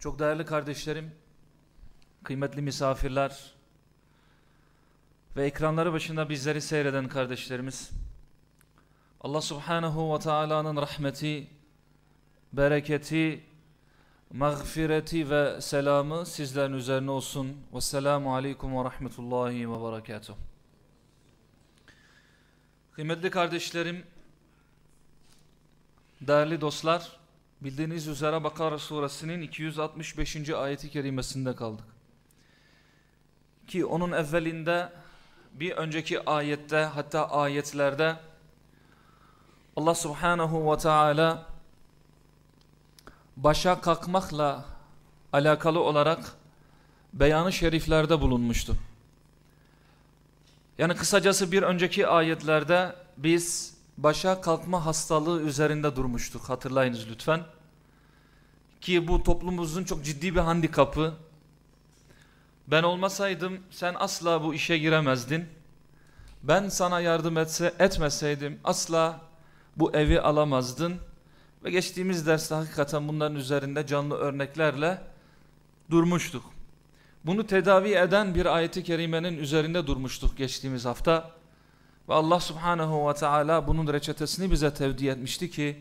Çok değerli kardeşlerim, kıymetli misafirler ve ekranları başında bizleri seyreden kardeşlerimiz, Allah subhanahu ve taala'nın rahmeti, bereketi, mağfireti ve selamı sizlerin üzerine olsun. Vesselamu aleyküm ve rahmetullahi ve berekatuhu. Kıymetli kardeşlerim, değerli dostlar, bildiğiniz üzere Bakara suresinin 265. ayeti kerimesinde kaldık. Ki onun evvelinde bir önceki ayette hatta ayetlerde Allah subhanahu ve teala başa kalkmakla alakalı olarak beyanı şeriflerde bulunmuştu. Yani kısacası bir önceki ayetlerde biz başa kalkma hastalığı üzerinde durmuştuk hatırlayınız lütfen. Ki bu toplumumuzun çok ciddi bir handikapı. Ben olmasaydım sen asla bu işe giremezdin. Ben sana yardım etse, etmeseydim asla bu evi alamazdın. Ve geçtiğimiz derste hakikaten bunların üzerinde canlı örneklerle durmuştuk. Bunu tedavi eden bir ayeti kerimenin üzerinde durmuştuk geçtiğimiz hafta. Ve Allah subhanehu ve teala bunun reçetesini bize tevdi etmişti ki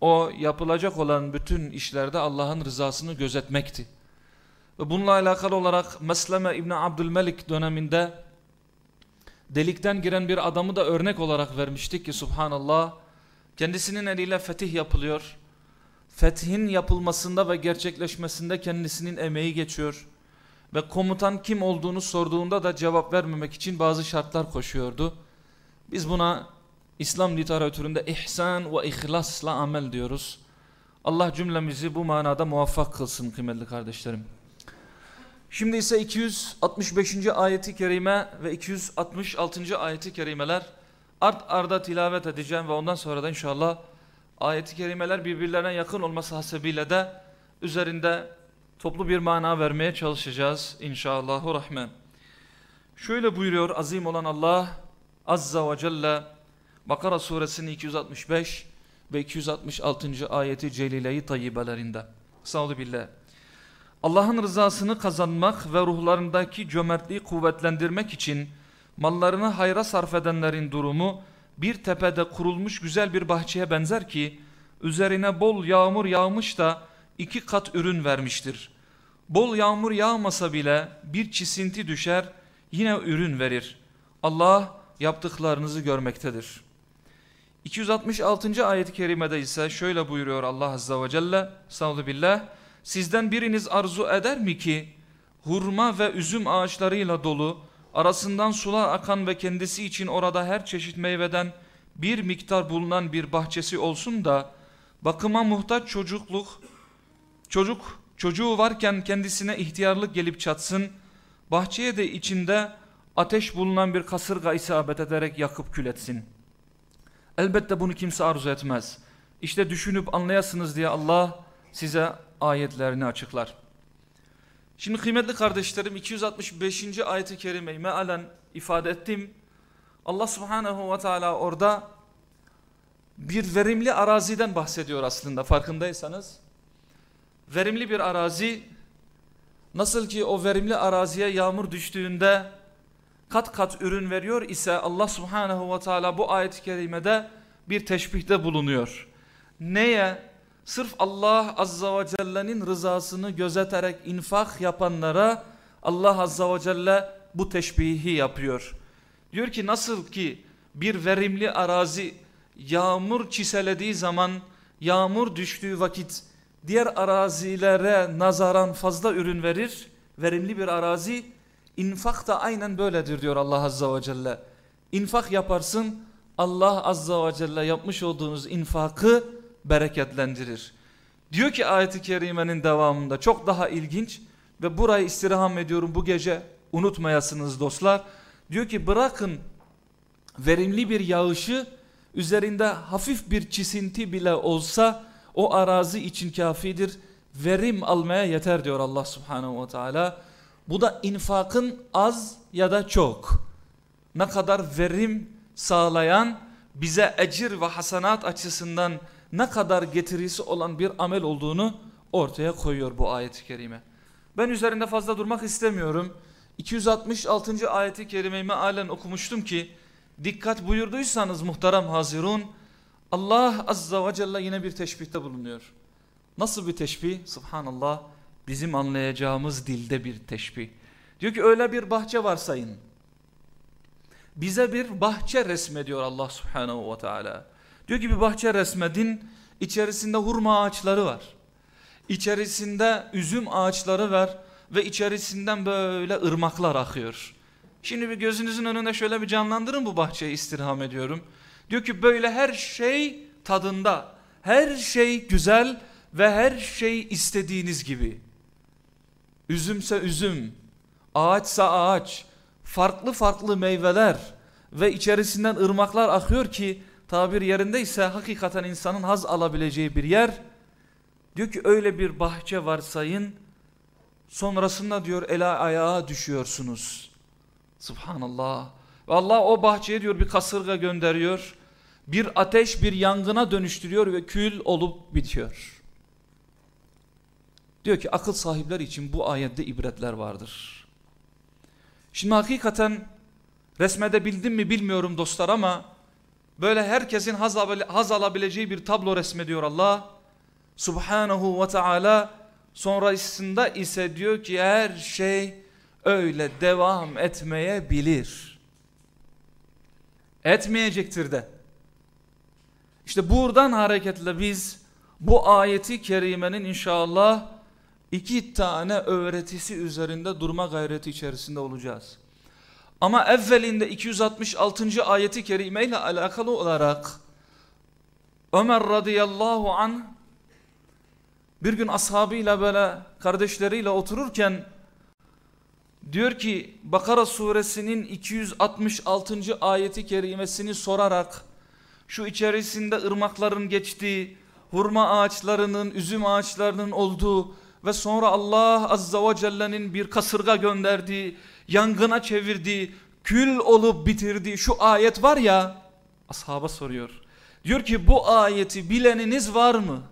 o yapılacak olan bütün işlerde Allah'ın rızasını gözetmekti. Ve bununla alakalı olarak Mesleme İbni Abdülmelik döneminde delikten giren bir adamı da örnek olarak vermiştik ki subhanallah kendisinin eliyle fetih yapılıyor. Fethin yapılmasında ve gerçekleşmesinde kendisinin emeği geçiyor. Ve komutan kim olduğunu sorduğunda da cevap vermemek için bazı şartlar koşuyordu. Biz buna İslam literatüründe ihsan ve ihlasla amel diyoruz. Allah cümlemizi bu manada muvaffak kılsın kıymetli kardeşlerim. Şimdi ise 265. ayeti kerime ve 266. ayeti kerimeler art arda tilavet edeceğim ve ondan sonra da inşallah ayeti kerimeler birbirlerine yakın olması hasebiyle de üzerinde toplu bir mana vermeye çalışacağız inşallahü rahman. Şöyle buyuruyor azim olan Allah Azza ve Celle Bakara suresinin 265 ve 266. ayeti celileyi tayyibelerinde. Sağlı billah. Allah'ın rızasını kazanmak ve ruhlarındaki cömertliği kuvvetlendirmek için mallarını hayra sarf edenlerin durumu bir tepede kurulmuş güzel bir bahçeye benzer ki üzerine bol yağmur yağmış da iki kat ürün vermiştir. Bol yağmur yağmasa bile bir çisinti düşer yine ürün verir. Allah yaptıklarınızı görmektedir. 266. ayet-i kerimede ise şöyle buyuruyor Allah Azza ve Celle Sağlı billah Sizden biriniz arzu eder mi ki hurma ve üzüm ağaçlarıyla dolu arasından sular akan ve kendisi için orada her çeşit meyveden bir miktar bulunan bir bahçesi olsun da bakıma muhtaç çocukluk çocuk çocuğu varken kendisine ihtiyarlık gelip çatsın bahçeye de içinde ateş bulunan bir kasırga isabet ederek yakıp kül etsin. Elbette bunu kimse arzu etmez. İşte düşünüp anlayasınız diye Allah size ayetlerini açıklar. Şimdi kıymetli kardeşlerim 265. ayeti kerimeyi mealen ifade ettim. Allah subhanehu ve teala orada bir verimli araziden bahsediyor aslında farkındaysanız. Verimli bir arazi nasıl ki o verimli araziye yağmur düştüğünde kat kat ürün veriyor ise Allah subhanehu ve teala bu ayet-i kerimede bir teşbihte bulunuyor. Neye? Sırf Allah azza ve celle'nin rızasını gözeterek infak yapanlara Allah azza ve celle bu teşbihi yapıyor. Diyor ki nasıl ki bir verimli arazi yağmur çiselediği zaman yağmur düştüğü vakit diğer arazilere nazaran fazla ürün verir. Verimli bir arazi infak da aynen böyledir diyor Allah azza ve celle. İnfak yaparsın Allah azza ve celle yapmış olduğunuz infakı bereketlendirir. Diyor ki ayeti kerimenin devamında çok daha ilginç ve burayı istirham ediyorum bu gece unutmayasınız dostlar. Diyor ki bırakın verimli bir yağışı üzerinde hafif bir çisinti bile olsa o arazi için kafidir. Verim almaya yeter diyor Allah subhanehu ve teala. Bu da infakın az ya da çok. Ne kadar verim sağlayan bize ecir ve hasanat açısından ne kadar getirisi olan bir amel olduğunu ortaya koyuyor bu ayet-i kerime. Ben üzerinde fazla durmak istemiyorum. 266. ayeti kerimeyi mealen okumuştum ki dikkat buyurduysanız muhterem hazirun Allah azza ve celle yine bir teşbihte bulunuyor. Nasıl bir teşbih? Subhanallah bizim anlayacağımız dilde bir teşbih. Diyor ki öyle bir bahçe varsayın. Bize bir bahçe resmediyor Allah subhanehu ve teala. Diyor ki bir bahçe resmedin içerisinde hurma ağaçları var. İçerisinde üzüm ağaçları var ve içerisinden böyle ırmaklar akıyor. Şimdi bir gözünüzün önünde şöyle bir canlandırın bu bahçeyi istirham ediyorum. Diyor ki böyle her şey tadında, her şey güzel ve her şey istediğiniz gibi. Üzümse üzüm, ağaçsa ağaç, farklı farklı meyveler ve içerisinden ırmaklar akıyor ki tabir yerindeyse hakikaten insanın haz alabileceği bir yer. Diyor ki öyle bir bahçe varsayın sonrasında diyor ela ayağa düşüyorsunuz. Subhanallah. Ve Allah o bahçeye diyor bir kasırga gönderiyor. Bir ateş bir yangına dönüştürüyor ve kül olup bitiyor. Diyor ki akıl sahipler için bu ayette ibretler vardır. Şimdi hakikaten resmedebildim mi bilmiyorum dostlar ama böyle herkesin haz, haz alabileceği bir tablo resmediyor Allah. Subhanahu ve Teala sonrasında ise diyor ki her şey öyle devam etmeyebilir. Etmeyecektir de. İşte buradan hareketle biz bu ayeti kerimenin inşallah iki tane öğretisi üzerinde durma gayreti içerisinde olacağız. Ama evvelinde 266. ayeti kerime ile alakalı olarak Ömer radıyallahu an bir gün ashabıyla böyle kardeşleriyle otururken diyor ki Bakara suresinin 266. ayeti kerimesini sorarak şu içerisinde ırmakların geçtiği, hurma ağaçlarının, üzüm ağaçlarının olduğu ve sonra Allah Azza ve Celle'nin bir kasırga gönderdiği, yangına çevirdiği, kül olup bitirdiği şu ayet var ya, ashaba soruyor. Diyor ki bu ayeti bileniniz var mı?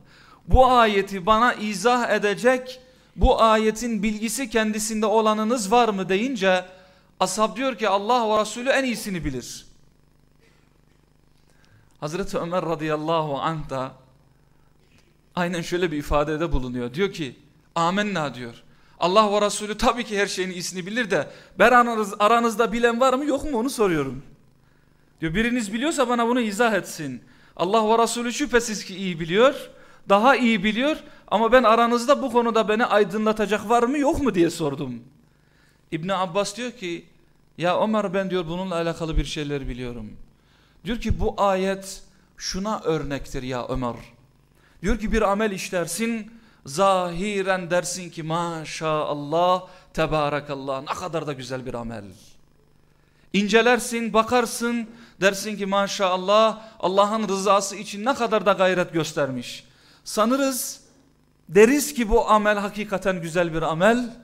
Bu ayeti bana izah edecek, bu ayetin bilgisi kendisinde olanınız var mı deyince, ashab diyor ki Allah ve Resulü en iyisini bilir. Hazreti Ömer radıyallahu anh da aynen şöyle bir ifadede bulunuyor. Diyor ki amenna diyor. Allah ve Resulü tabii ki her şeyin iyisini bilir de ben aranız, aranızda bilen var mı yok mu onu soruyorum. Diyor biriniz biliyorsa bana bunu izah etsin. Allah ve Resulü şüphesiz ki iyi biliyor. Daha iyi biliyor ama ben aranızda bu konuda beni aydınlatacak var mı yok mu diye sordum. İbni Abbas diyor ki ya Ömer ben diyor bununla alakalı bir şeyler biliyorum. Diyor ki bu ayet şuna örnektir ya Ömer. Diyor ki bir amel işlersin zahiren dersin ki maşallah tebarakallah ne kadar da güzel bir amel. İncelersin bakarsın dersin ki maşallah Allah'ın rızası için ne kadar da gayret göstermiş. Sanırız deriz ki bu amel hakikaten güzel bir amel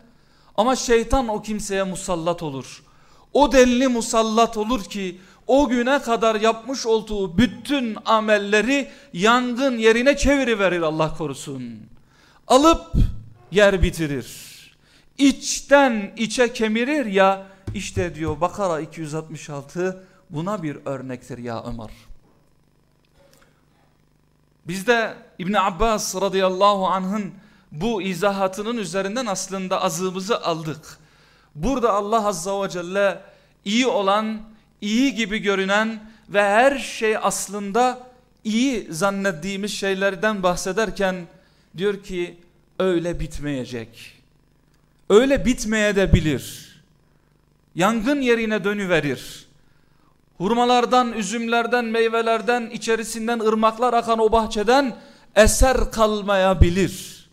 ama şeytan o kimseye musallat olur. O delili musallat olur ki o güne kadar yapmış olduğu bütün amelleri yangın yerine çeviriverir Allah korusun. Alıp yer bitirir. İçten içe kemirir ya işte diyor Bakara 266 buna bir örnektir ya Ömer. Biz de İbni Abbas radıyallahu anh'ın bu izahatının üzerinden aslında azığımızı aldık. Burada Allah azza ve celle iyi olan, iyi gibi görünen ve her şey aslında iyi zannettiğimiz şeylerden bahsederken diyor ki öyle bitmeyecek. Öyle bitmeye de bilir. Yangın yerine dönüverir. Hurmalardan, üzümlerden, meyvelerden, içerisinden ırmaklar akan o bahçeden eser kalmayabilir.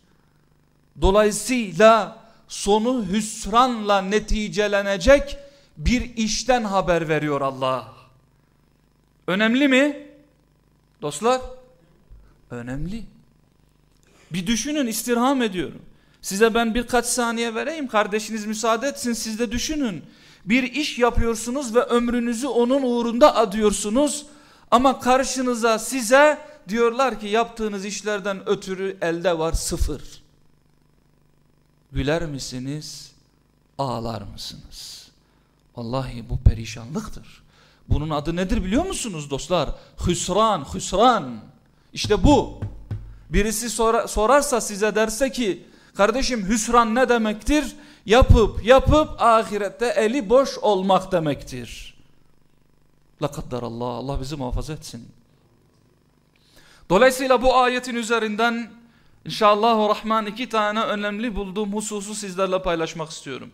Dolayısıyla sonu hüsranla neticelenecek bir işten haber veriyor Allah. Önemli mi? Dostlar, önemli. Bir düşünün, istirham ediyorum. Size ben birkaç saniye vereyim, kardeşiniz müsaade etsin, siz de düşünün. Bir iş yapıyorsunuz ve ömrünüzü onun uğrunda adıyorsunuz. Ama karşınıza size diyorlar ki yaptığınız işlerden ötürü elde var sıfır. Güler misiniz? Ağlar mısınız? Vallahi bu perişanlıktır. Bunun adı nedir biliyor musunuz dostlar? Hüsran, hüsran. İşte bu. Birisi sor sorarsa size derse ki kardeşim hüsran ne demektir? Yapıp yapıp ahirette eli boş olmak demektir. La Allah, Allah bizi muhafaza etsin. Dolayısıyla bu ayetin üzerinden inşallah Rahman iki tane önemli bulduğum hususu sizlerle paylaşmak istiyorum.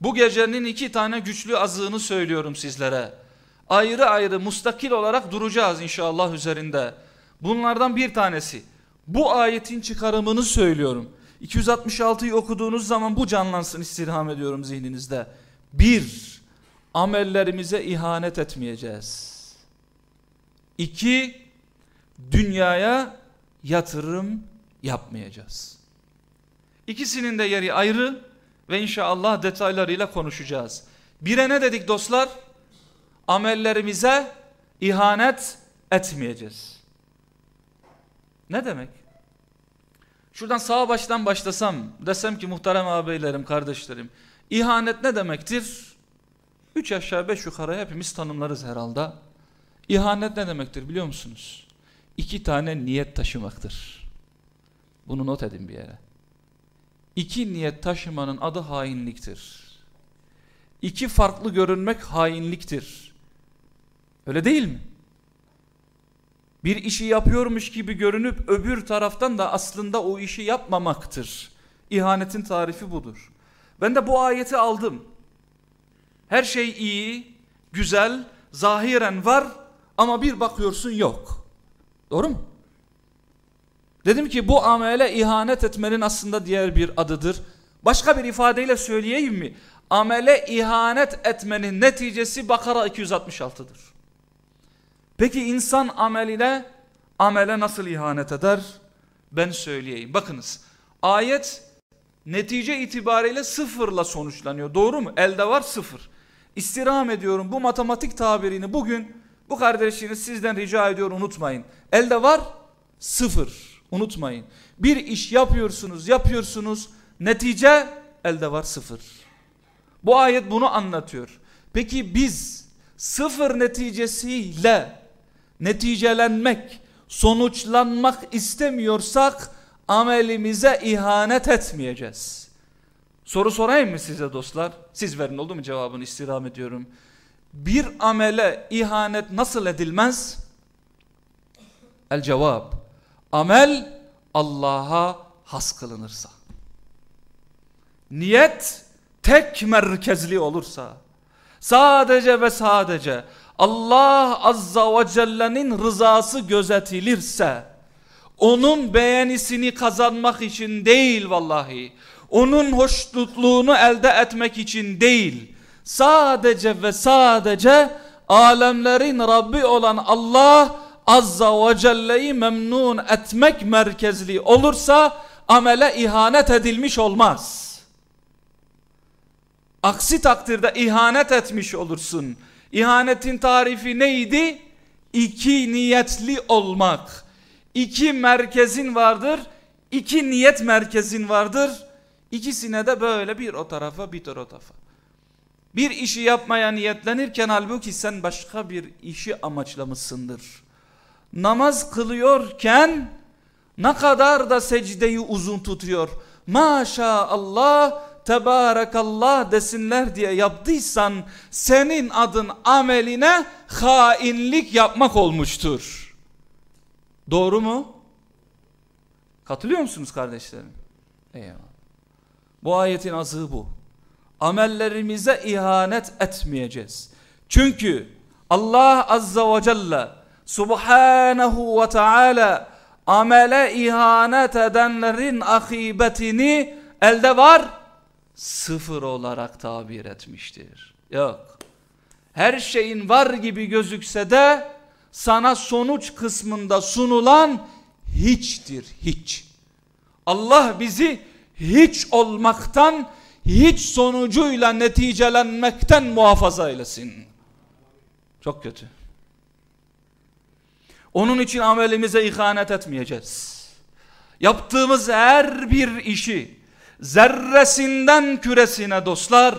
Bu gecenin iki tane güçlü azığını söylüyorum sizlere. Ayrı ayrı mustakil olarak duracağız inşallah üzerinde. Bunlardan bir tanesi. Bu ayetin çıkarımını söylüyorum. 266'yı okuduğunuz zaman bu canlansın istirham ediyorum zihninizde. Bir, amellerimize ihanet etmeyeceğiz. İki, dünyaya yatırım yapmayacağız. İkisinin de yeri ayrı ve inşallah detaylarıyla konuşacağız. Bire ne dedik dostlar? Amellerimize ihanet etmeyeceğiz. Ne demek? Şuradan sağ baştan başlasam desem ki muhterem ağabeylerim, kardeşlerim. İhanet ne demektir? Üç aşağı beş yukarı hepimiz tanımlarız herhalde. İhanet ne demektir biliyor musunuz? İki tane niyet taşımaktır. Bunu not edin bir yere. İki niyet taşımanın adı hainliktir. İki farklı görünmek hainliktir. Öyle değil mi? Bir işi yapıyormuş gibi görünüp öbür taraftan da aslında o işi yapmamaktır. İhanetin tarifi budur. Ben de bu ayeti aldım. Her şey iyi, güzel, zahiren var ama bir bakıyorsun yok. Doğru mu? Dedim ki bu amele ihanet etmenin aslında diğer bir adıdır. Başka bir ifadeyle söyleyeyim mi? Amele ihanet etmenin neticesi Bakara 266'dır. Peki insan ameline, amele nasıl ihanet eder? Ben söyleyeyim. Bakınız ayet netice itibariyle sıfırla sonuçlanıyor. Doğru mu? Elde var sıfır. İstirham ediyorum bu matematik tabirini bugün bu kardeşiniz sizden rica ediyor unutmayın. Elde var sıfır. Unutmayın. Bir iş yapıyorsunuz yapıyorsunuz netice elde var sıfır. Bu ayet bunu anlatıyor. Peki biz sıfır neticesiyle neticelenmek, sonuçlanmak istemiyorsak amelimize ihanet etmeyeceğiz. Soru sorayım mı size dostlar? Siz verin oldu mu cevabını istirham ediyorum. Bir amele ihanet nasıl edilmez? El cevap. Amel Allah'a has kılınırsa. Niyet tek merkezli olursa. Sadece ve sadece Allah Azza ve Celle'nin rızası gözetilirse onun beğenisini kazanmak için değil vallahi onun hoşnutluğunu elde etmek için değil sadece ve sadece alemlerin Rabbi olan Allah Azza ve Celle'yi memnun etmek merkezli olursa amele ihanet edilmiş olmaz. Aksi takdirde ihanet etmiş olursun. İhanetin tarifi neydi? İki niyetli olmak. İki merkezin vardır. iki niyet merkezin vardır. İkisine de böyle bir o tarafa bir o tarafa. Bir işi yapmaya niyetlenirken halbuki sen başka bir işi amaçlamışsındır. Namaz kılıyorken ne kadar da secdeyi uzun tutuyor. Maşallah Tebarekallah desinler diye yaptıysan senin adın ameline hainlik yapmak olmuştur. Doğru mu? Katılıyor musunuz kardeşlerim? Eyvallah. Bu ayetin azığı bu. Amellerimize ihanet etmeyeceğiz. Çünkü Allah Azza ve Celle Subhanahu ve Teala amele ihanet edenlerin akibetini elde var sıfır olarak tabir etmiştir. Yok. Her şeyin var gibi gözükse de sana sonuç kısmında sunulan hiçtir hiç. Allah bizi hiç olmaktan hiç sonucuyla neticelenmekten muhafaza eylesin. Çok kötü. Onun için amelimize ihanet etmeyeceğiz. Yaptığımız her bir işi zerresinden küresine dostlar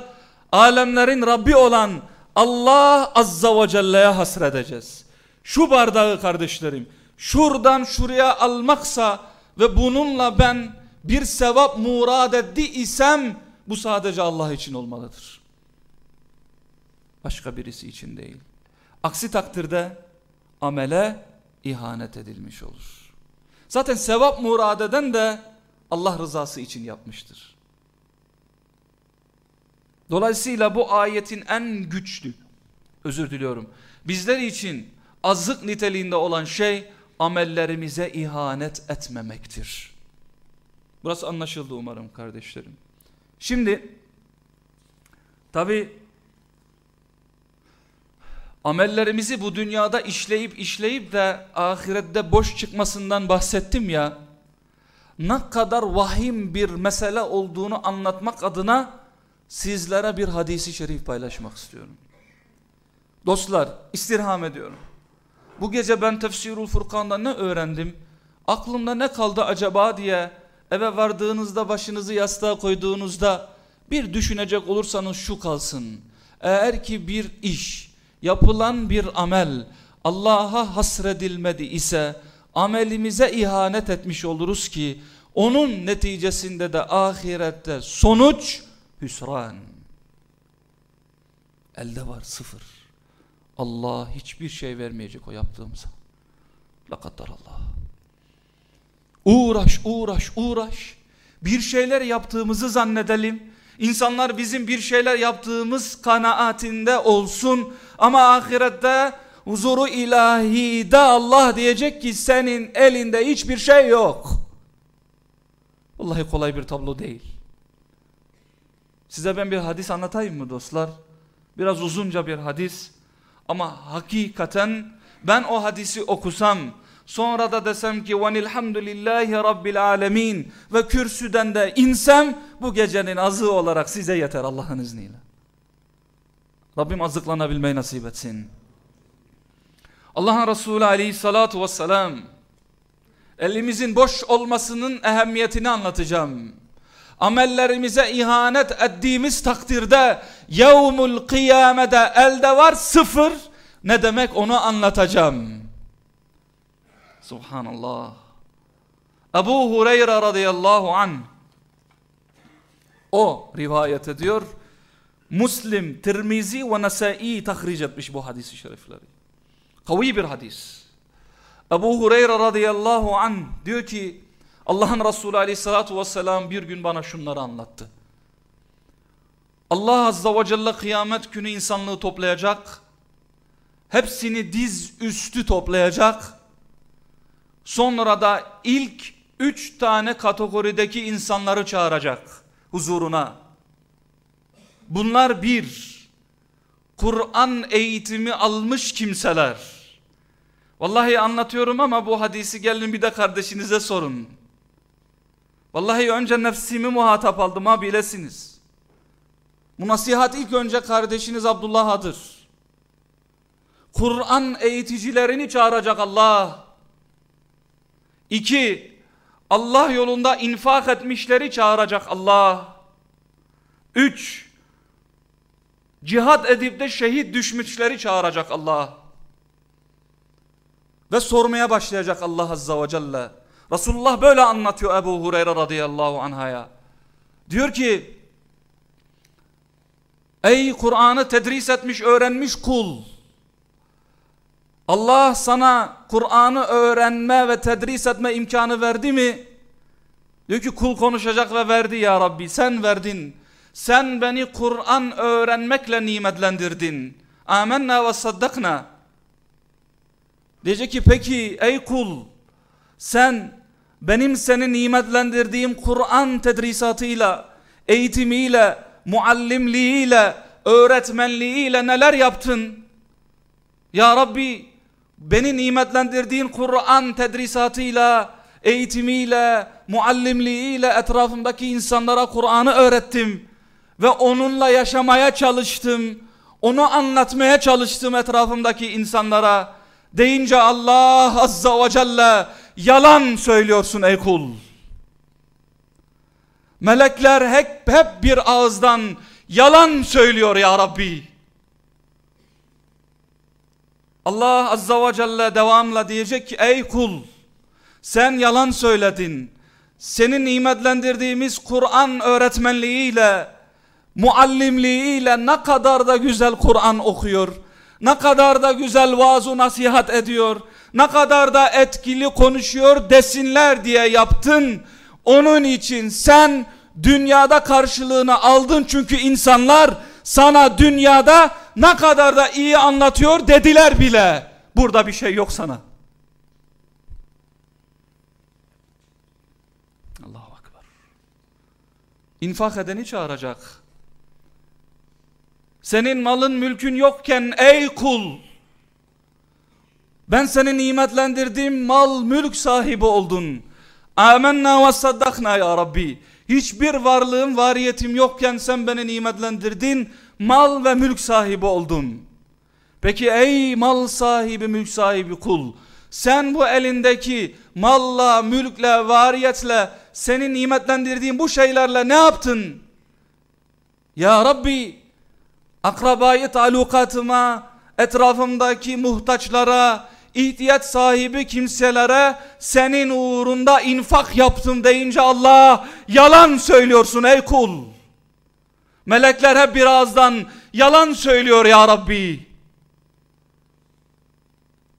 alemlerin Rabbi olan Allah Azza ve Celle'ye hasredeceğiz. Şu bardağı kardeşlerim şuradan şuraya almaksa ve bununla ben bir sevap murad etti isem bu sadece Allah için olmalıdır. Başka birisi için değil. Aksi takdirde amele ihanet edilmiş olur. Zaten sevap murad eden de Allah rızası için yapmıştır. Dolayısıyla bu ayetin en güçlü, özür diliyorum, bizler için azık niteliğinde olan şey amellerimize ihanet etmemektir. Burası anlaşıldı umarım kardeşlerim. Şimdi tabi amellerimizi bu dünyada işleyip işleyip de ahirette boş çıkmasından bahsettim ya ne kadar vahim bir mesele olduğunu anlatmak adına sizlere bir hadisi şerif paylaşmak istiyorum. Dostlar istirham ediyorum. Bu gece ben Tefsirul Furkan'da ne öğrendim? Aklımda ne kaldı acaba diye eve vardığınızda başınızı yastığa koyduğunuzda bir düşünecek olursanız şu kalsın. Eğer ki bir iş, yapılan bir amel Allah'a hasredilmedi ise amelimize ihanet etmiş oluruz ki onun neticesinde de ahirette sonuç hüsran. Elde var sıfır. Allah hiçbir şey vermeyecek o yaptığımıza. La Allah. Uğraş, uğraş, uğraş. Bir şeyler yaptığımızı zannedelim. İnsanlar bizim bir şeyler yaptığımız kanaatinde olsun. Ama ahirette huzuru ilahide Allah diyecek ki senin elinde hiçbir şey yok. Vallahi kolay bir tablo değil. Size ben bir hadis anlatayım mı dostlar? Biraz uzunca bir hadis. Ama hakikaten ben o hadisi okusam sonra da desem ki venilhamdülillahi rabbil alemin ve kürsüden de insem bu gecenin azı olarak size yeter Allah'ın izniyle. Rabbim azıklanabilmeyi nasip etsin. Allah'ın Resulü aleyhissalatu vesselam elimizin boş olmasının ehemmiyetini anlatacağım. Amellerimize ihanet ettiğimiz takdirde yevmul kıyamede elde var sıfır. Ne demek onu anlatacağım. Subhanallah. Ebu Hureyre radıyallahu an o rivayet ediyor. Muslim, Tirmizi ve Nesai tahric etmiş bu hadisi şerifleri. Kavi bir hadis. Ebu Hureyre radıyallahu an diyor ki Allah'ın Resulü aleyhissalatu vesselam bir gün bana şunları anlattı. Allah azza ve celle kıyamet günü insanlığı toplayacak. Hepsini diz üstü toplayacak. Sonra da ilk üç tane kategorideki insanları çağıracak huzuruna. Bunlar bir, Kur'an eğitimi almış kimseler. Vallahi anlatıyorum ama bu hadisi gelin bir de kardeşinize sorun. Vallahi önce nefsimi muhatap aldım ha bilesiniz. Bu nasihat ilk önce kardeşiniz Abdullah'adır. Kur'an eğiticilerini çağıracak Allah. İki, Allah yolunda infak etmişleri çağıracak Allah. Üç, cihad edip de şehit düşmüşleri çağıracak Allah. Ve sormaya başlayacak Allah Azza ve Celle. Resulullah böyle anlatıyor Ebu Hureyre radıyallahu anhaya. Diyor ki Ey Kur'an'ı tedris etmiş öğrenmiş kul. Allah sana Kur'an'ı öğrenme ve tedris etme imkanı verdi mi? Diyor ki kul konuşacak ve verdi ya Rabbi sen verdin. Sen beni Kur'an öğrenmekle nimetlendirdin. Amenna ve saddakna. Diyecek ki peki ey kul sen benim seni nimetlendirdiğim Kur'an tedrisatıyla, eğitimiyle, muallimliğiyle, öğretmenliğiyle neler yaptın? Ya Rabbi beni nimetlendirdiğin Kur'an tedrisatıyla, eğitimiyle, muallimliğiyle etrafımdaki insanlara Kur'an'ı öğrettim. Ve onunla yaşamaya çalıştım. Onu anlatmaya çalıştım etrafımdaki insanlara. Deyince Allah Azza ve Celle yalan söylüyorsun ey kul. Melekler hep, hep bir ağızdan yalan söylüyor ya Rabbi. Allah Azza ve Celle devamla diyecek ki ey kul sen yalan söyledin. Senin nimetlendirdiğimiz Kur'an öğretmenliğiyle, muallimliğiyle ne kadar da güzel Kur'an okuyor. Ne kadar da güzel vaaz nasihat ediyor. Ne kadar da etkili konuşuyor desinler diye yaptın. Onun için sen dünyada karşılığını aldın çünkü insanlar sana dünyada ne kadar da iyi anlatıyor dediler bile. Burada bir şey yok sana. Allahu Akbar. İnfak edeni çağıracak. Senin malın mülkün yokken ey kul ben seni nimetlendirdim mal mülk sahibi oldun. Amenna ve saddakna ya Rabbi. Hiçbir varlığım variyetim yokken sen beni nimetlendirdin. Mal ve mülk sahibi oldun. Peki ey mal sahibi mülk sahibi kul. Sen bu elindeki malla, mülkle, variyetle senin nimetlendirdiğin bu şeylerle ne yaptın? Ya Rabbi akrabayı talukatıma, etrafımdaki muhtaçlara, ihtiyaç sahibi kimselere senin uğrunda infak yaptım deyince Allah yalan söylüyorsun ey kul. Melekler hep birazdan yalan söylüyor ya Rabbi.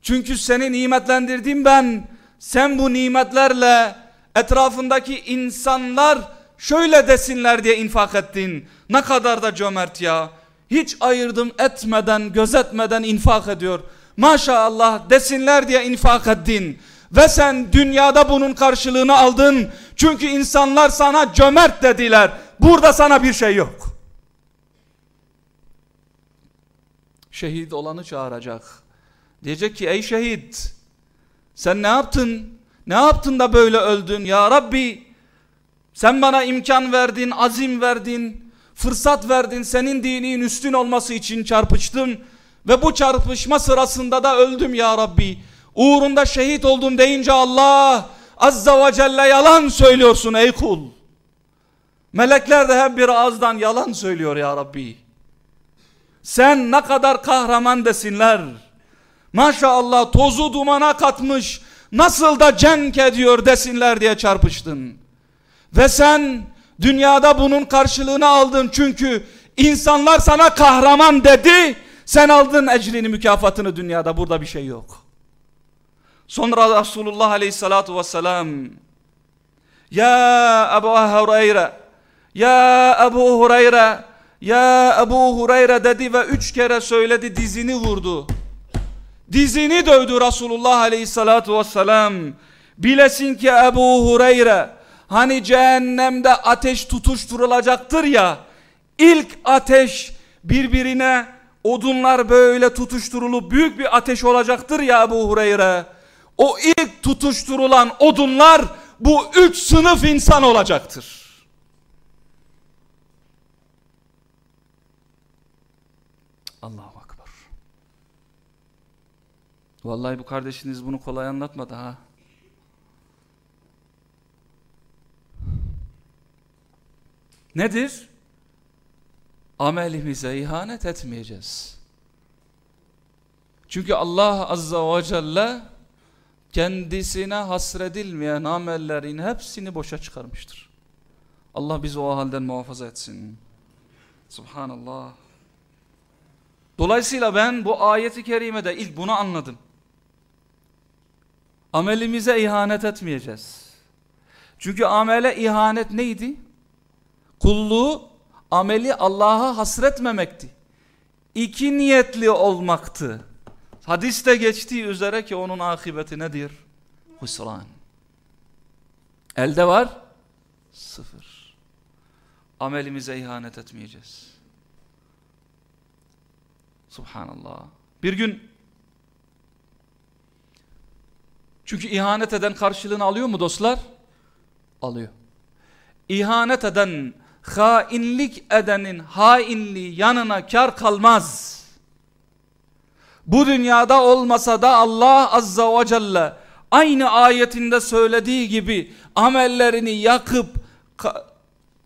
Çünkü seni nimetlendirdim ben. Sen bu nimetlerle etrafındaki insanlar şöyle desinler diye infak ettin. Ne kadar da cömert ya. Hiç ayırdım etmeden, gözetmeden infak ediyor. Maşallah desinler diye infak ettin. Ve sen dünyada bunun karşılığını aldın. Çünkü insanlar sana cömert dediler. Burada sana bir şey yok. Şehit olanı çağıracak. Diyecek ki ey şehit sen ne yaptın? Ne yaptın da böyle öldün ya Rabbi? Sen bana imkan verdin, azim verdin, fırsat verdin. Senin dinin üstün olması için çarpıştım. Ve bu çarpışma sırasında da öldüm ya Rabbi. Uğrunda şehit oldum deyince Allah Azza ve Celle yalan söylüyorsun ey kul. Melekler de hep bir ağızdan yalan söylüyor ya Rabbi. Sen ne kadar kahraman desinler. Maşallah tozu dumana katmış. Nasıl da cenk ediyor desinler diye çarpıştın. Ve sen dünyada bunun karşılığını aldın. Çünkü insanlar sana kahraman dedi. Sen aldın ecrini mükafatını dünyada burada bir şey yok. Sonra Resulullah aleyhissalatu vesselam Ya Ebu Hureyre Ya Ebu Hureyre Ya Ebu Hureyre dedi ve üç kere söyledi dizini vurdu. Dizini dövdü Resulullah aleyhissalatu vesselam. Bilesin ki Ebu Hureyre hani cehennemde ateş tutuşturulacaktır ya ilk ateş birbirine odunlar böyle tutuşturulup büyük bir ateş olacaktır ya Ebu Hureyre. O ilk tutuşturulan odunlar bu üç sınıf insan olacaktır. Allahu Akbar. Vallahi bu kardeşiniz bunu kolay anlatmadı ha. Nedir? amelimize ihanet etmeyeceğiz. Çünkü Allah Azza ve Celle kendisine hasredilmeyen amellerin hepsini boşa çıkarmıştır. Allah bizi o halden muhafaza etsin. Subhanallah. Dolayısıyla ben bu ayeti kerimede ilk bunu anladım. Amelimize ihanet etmeyeceğiz. Çünkü amele ihanet neydi? Kulluğu ameli Allah'a hasretmemekti. İki niyetli olmaktı. Hadiste geçtiği üzere ki onun akıbeti nedir? Husran. Elde var sıfır. Amelimize ihanet etmeyeceğiz. Subhanallah. Bir gün çünkü ihanet eden karşılığını alıyor mu dostlar? Alıyor. İhanet eden, hainlik edenin hainliği yanına kar kalmaz. Bu dünyada olmasa da Allah azza ve celle aynı ayetinde söylediği gibi amellerini yakıp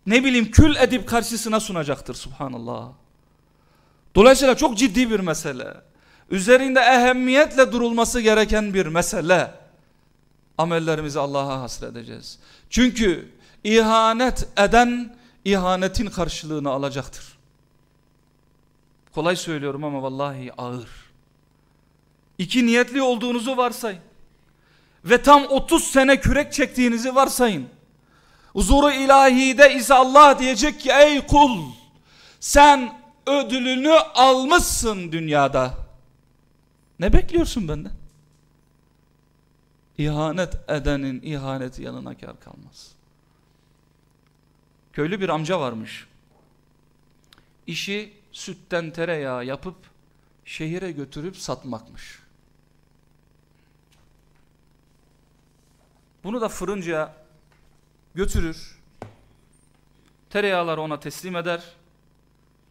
ne bileyim kül edip karşısına sunacaktır subhanallah. Dolayısıyla çok ciddi bir mesele. Üzerinde ehemmiyetle durulması gereken bir mesele. Amellerimizi Allah'a hasredeceğiz. Çünkü ihanet eden ihanetin karşılığını alacaktır. Kolay söylüyorum ama vallahi ağır. İki niyetli olduğunuzu varsayın. Ve tam 30 sene kürek çektiğinizi varsayın. Huzuru ilahide ise Allah diyecek ki ey kul sen ödülünü almışsın dünyada. Ne bekliyorsun benden? İhanet edenin ihaneti yanına kar kalmaz. Köylü bir amca varmış. İşi sütten tereyağı yapıp şehire götürüp satmakmış. Bunu da fırıncıya götürür. Tereyağları ona teslim eder.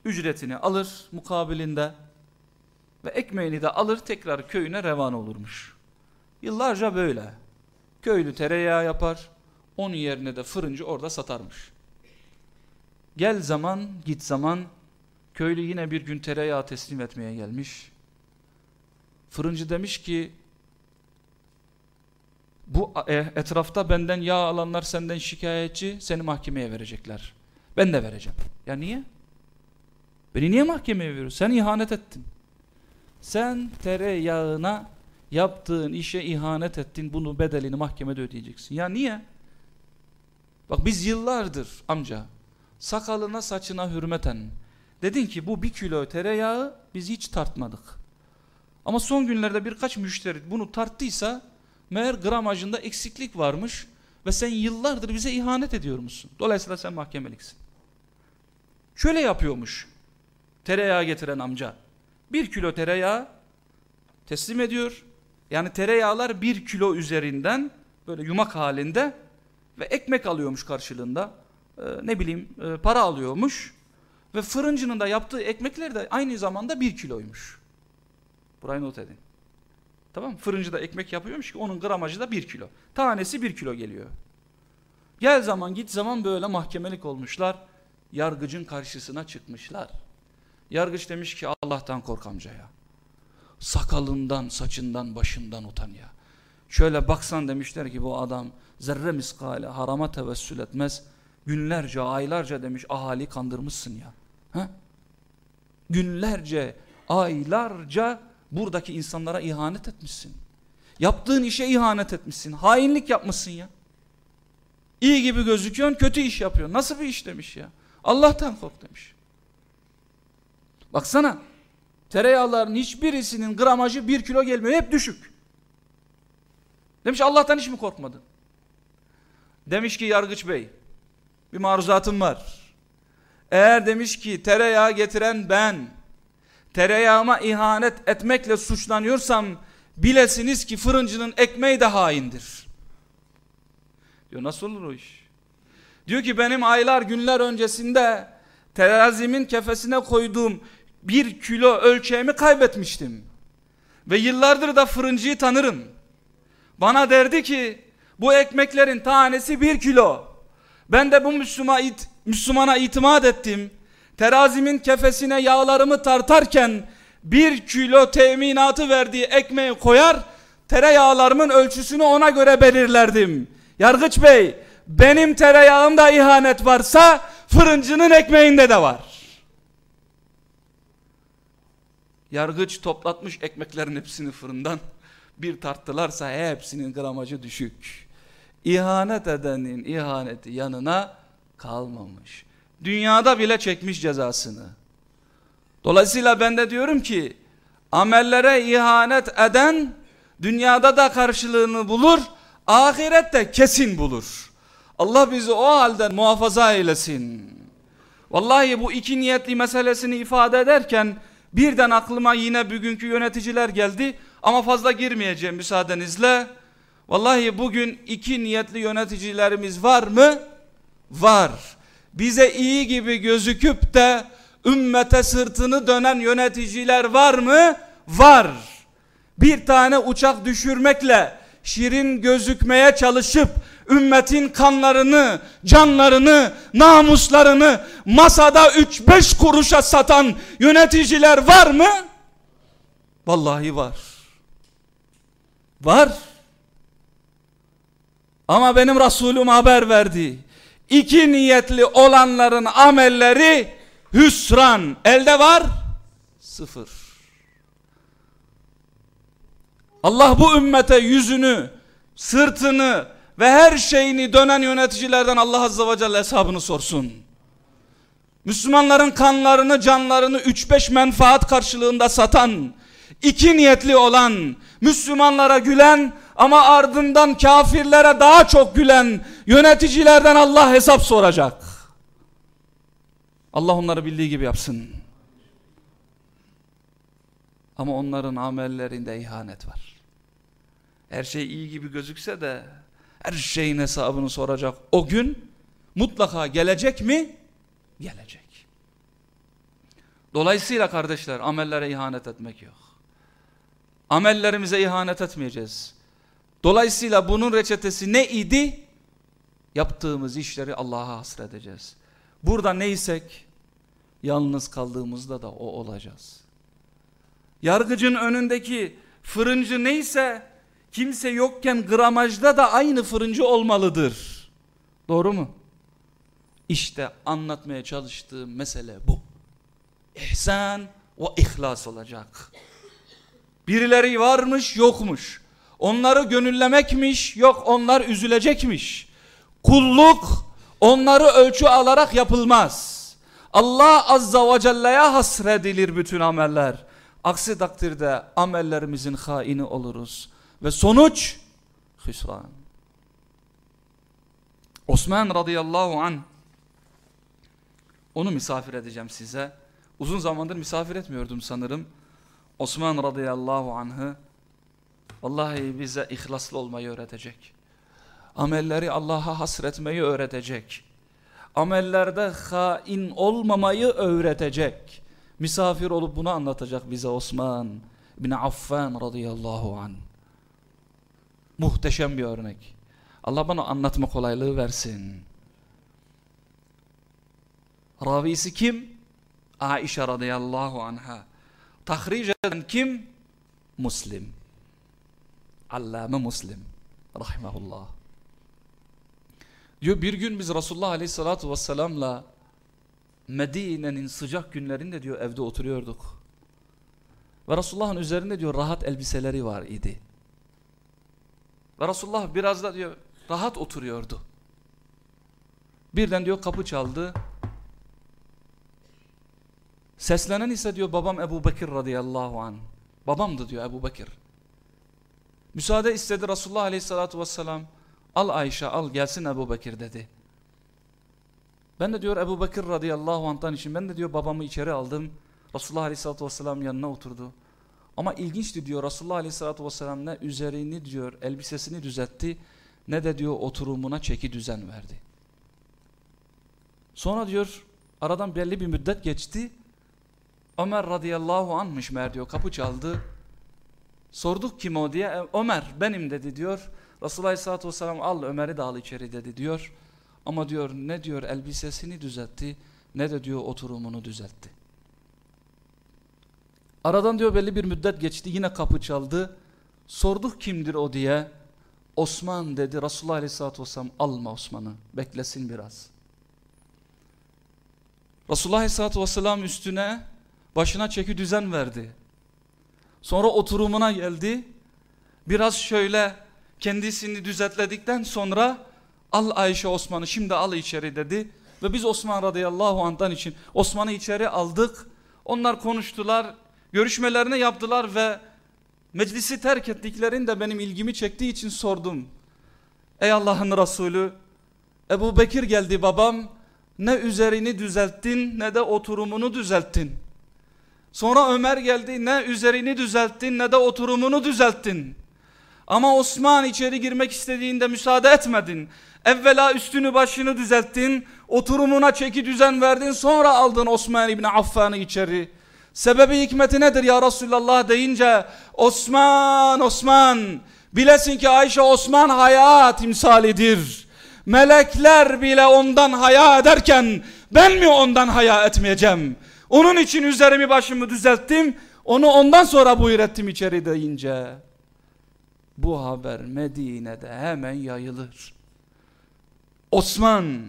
Ücretini alır mukabilinde. Ve ekmeğini de alır tekrar köyüne revan olurmuş. Yıllarca böyle. Köylü tereyağı yapar. Onun yerine de fırıncı orada satarmış. Gel zaman git zaman köylü yine bir gün tereyağı teslim etmeye gelmiş. Fırıncı demiş ki bu e, etrafta benden yağ alanlar senden şikayetçi seni mahkemeye verecekler. Ben de vereceğim. Ya niye? Beni niye mahkemeye veriyorsun? Sen ihanet ettin. Sen tereyağına yaptığın işe ihanet ettin. Bunu bedelini mahkemede ödeyeceksin. Ya niye? Bak biz yıllardır amca sakalına saçına hürmeten dedin ki bu bir kilo tereyağı biz hiç tartmadık. Ama son günlerde birkaç müşteri bunu tarttıysa meğer gramajında eksiklik varmış ve sen yıllardır bize ihanet ediyor musun? Dolayısıyla sen mahkemeliksin. Şöyle yapıyormuş tereyağı getiren amca. Bir kilo tereyağı teslim ediyor. Yani tereyağlar bir kilo üzerinden böyle yumak halinde ve ekmek alıyormuş karşılığında. Ee, ne bileyim e, para alıyormuş. Ve fırıncının da yaptığı ekmekler de aynı zamanda bir kiloymuş. Burayı not edin. Tamam Fırıncı da ekmek yapıyormuş ki onun gramajı da bir kilo. Tanesi bir kilo geliyor. Gel zaman git zaman böyle mahkemelik olmuşlar. Yargıcın karşısına çıkmışlar. Yargıç demiş ki Allah'tan kork amcaya. Sakalından, saçından, başından utan ya. Şöyle baksan demişler ki bu adam zerre miskale harama tevessül etmez. Günlerce, aylarca demiş ahali kandırmışsın ya. Ha? Günlerce, aylarca buradaki insanlara ihanet etmişsin. Yaptığın işe ihanet etmişsin. Hainlik yapmışsın ya. İyi gibi gözüküyorsun, kötü iş yapıyorsun. Nasıl bir iş demiş ya. Allah'tan kork demiş. Baksana. Tereyağların hiçbirisinin gramajı bir kilo gelmiyor. Hep düşük. Demiş Allah'tan hiç mi korkmadın? Demiş ki Yargıç Bey bir maruzatım var. Eğer demiş ki tereyağı getiren ben tereyağıma ihanet etmekle suçlanıyorsam bilesiniz ki fırıncının ekmeği de haindir. Diyor nasıl olur o iş? Diyor ki benim aylar günler öncesinde terazimin kefesine koyduğum bir kilo ölçeğimi kaybetmiştim. Ve yıllardır da fırıncıyı tanırım. Bana derdi ki bu ekmeklerin tanesi bir kilo. Ben de bu Müslüman, Müslümana itimat ettim. Terazimin kefesine yağlarımı tartarken bir kilo teminatı verdiği ekmeği koyar, tereyağlarımın ölçüsünü ona göre belirlerdim. Yargıç Bey, benim tereyağımda ihanet varsa fırıncının ekmeğinde de var. Yargıç toplatmış ekmeklerin hepsini fırından. Bir tarttılarsa hepsinin gramajı düşük. İhanet edenin ihaneti yanına kalmamış. Dünyada bile çekmiş cezasını. Dolayısıyla ben de diyorum ki amellere ihanet eden dünyada da karşılığını bulur, ahirette kesin bulur. Allah bizi o halden muhafaza eylesin. Vallahi bu iki niyetli meselesini ifade ederken birden aklıma yine bugünkü yöneticiler geldi ama fazla girmeyeceğim müsaadenizle. Vallahi bugün iki niyetli yöneticilerimiz var mı? Var. Bize iyi gibi gözüküp de ümmete sırtını dönen yöneticiler var mı? Var. Bir tane uçak düşürmekle şirin gözükmeye çalışıp ümmetin kanlarını, canlarını, namuslarını masada 3-5 kuruşa satan yöneticiler var mı? Vallahi var. Var. Ama benim Resulüm haber verdi. İki niyetli olanların amelleri hüsran. Elde var? Sıfır. Allah bu ümmete yüzünü, sırtını ve her şeyini dönen yöneticilerden Allah Azze ve Celle hesabını sorsun. Müslümanların kanlarını, canlarını 3-5 menfaat karşılığında satan, iki niyetli olan, Müslümanlara gülen ama ardından kafirlere daha çok gülen yöneticilerden Allah hesap soracak. Allah onları bildiği gibi yapsın. Ama onların amellerinde ihanet var. Her şey iyi gibi gözükse de her şeyin hesabını soracak. O gün mutlaka gelecek mi? Gelecek. Dolayısıyla kardeşler amellere ihanet etmek yok. Amellerimize ihanet etmeyeceğiz. Dolayısıyla bunun reçetesi ne idi? Yaptığımız işleri Allah'a hasredeceğiz. Burada neysek yalnız kaldığımızda da o olacağız. Yargıcın önündeki fırıncı neyse kimse yokken gramajda da aynı fırıncı olmalıdır. Doğru mu? İşte anlatmaya çalıştığım mesele bu. İhsan ve ihlas olacak. Birileri varmış yokmuş. Onları gönüllemekmiş yok onlar üzülecekmiş. Kulluk onları ölçü alarak yapılmaz. Allah azza ve celle'ye hasredilir bütün ameller. Aksi takdirde amellerimizin haini oluruz. Ve sonuç hüsran. Osman radıyallahu an onu misafir edeceğim size. Uzun zamandır misafir etmiyordum sanırım. Osman radıyallahu anh'ı vallahi bize ihlaslı olmayı öğretecek. Amelleri Allah'a hasretmeyi öğretecek. Amellerde hain olmamayı öğretecek. Misafir olup bunu anlatacak bize Osman bin Affan radıyallahu an. Muhteşem bir örnek. Allah bana anlatma kolaylığı versin. Ravisi kim? Aişe radıyallahu anha. Tahric eden kim? Muslim. Allame Muslim. Rahimahullah. Diyor bir gün biz Resulullah aleyhissalatu vesselamla Medine'nin sıcak günlerinde diyor evde oturuyorduk. Ve Resulullah'ın üzerinde diyor rahat elbiseleri var idi. Ve Resulullah biraz da diyor rahat oturuyordu. Birden diyor kapı çaldı. Seslenen ise diyor babam Ebu Bekir radıyallahu an. Babamdı diyor Ebu Bekir. Müsaade istedi Resulullah aleyhissalatu vesselam. Al Ayşe al gelsin Ebu Bekir dedi. Ben de diyor Ebu Bekir radıyallahu anh'tan için ben de diyor babamı içeri aldım. Resulullah aleyhissalatu vesselam yanına oturdu. Ama ilginçti diyor Resulullah aleyhissalatu vesselam ne üzerini diyor elbisesini düzeltti ne de diyor oturumuna çeki düzen verdi. Sonra diyor aradan belli bir müddet geçti. Ömer radıyallahu anhmış meğer diyor kapı çaldı. Sorduk kim o diye e, Ömer benim dedi diyor. Resulullah aleyhissalatu vesselam al Ömer'i de al içeri dedi diyor. Ama diyor ne diyor elbisesini düzeltti ne de diyor oturumunu düzeltti. Aradan diyor belli bir müddet geçti yine kapı çaldı. Sorduk kimdir o diye. Osman dedi Resulullah Aleyhisselatü Vesselam alma Osman'ı beklesin biraz. Resulullah Aleyhisselatü Vesselam üstüne başına çeki düzen verdi. Sonra oturumuna geldi. Biraz şöyle kendisini düzeltledikten sonra al Ayşe Osman'ı şimdi al içeri dedi. Ve biz Osman radıyallahu anh'tan için Osman'ı içeri aldık. Onlar konuştular görüşmelerini yaptılar ve meclisi terk ettiklerinde benim ilgimi çektiği için sordum. Ey Allah'ın Resulü Ebu Bekir geldi babam. Ne üzerini düzelttin ne de oturumunu düzelttin. Sonra Ömer geldi ne üzerini düzelttin ne de oturumunu düzelttin. Ama Osman içeri girmek istediğinde müsaade etmedin. Evvela üstünü başını düzelttin, oturumuna çeki düzen verdin, sonra aldın Osman İbni Affan'ı içeri. Sebebi hikmeti nedir ya Resulallah deyince Osman Osman bilesin ki Ayşe Osman haya timsalidir. Melekler bile ondan haya ederken ben mi ondan haya etmeyeceğim? Onun için üzerimi başımı düzelttim. Onu ondan sonra buyur ettim içeri deyince. Bu haber Medine'de hemen yayılır. Osman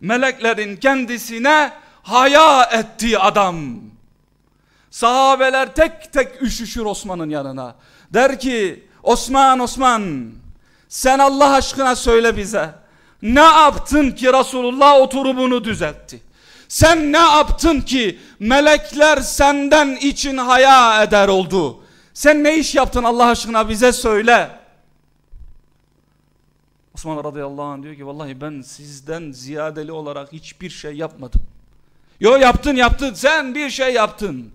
meleklerin kendisine haya ettiği adam. Sahabeler tek tek üşüşür Osman'ın yanına. Der ki Osman Osman sen Allah aşkına söyle bize. Ne yaptın ki Resulullah oturumunu düzeltti? Sen ne yaptın ki melekler senden için haya eder oldu? Sen ne iş yaptın Allah aşkına bize söyle. Osman radıyallahu anh diyor ki vallahi ben sizden ziyadeli olarak hiçbir şey yapmadım. Yo yaptın yaptın sen bir şey yaptın.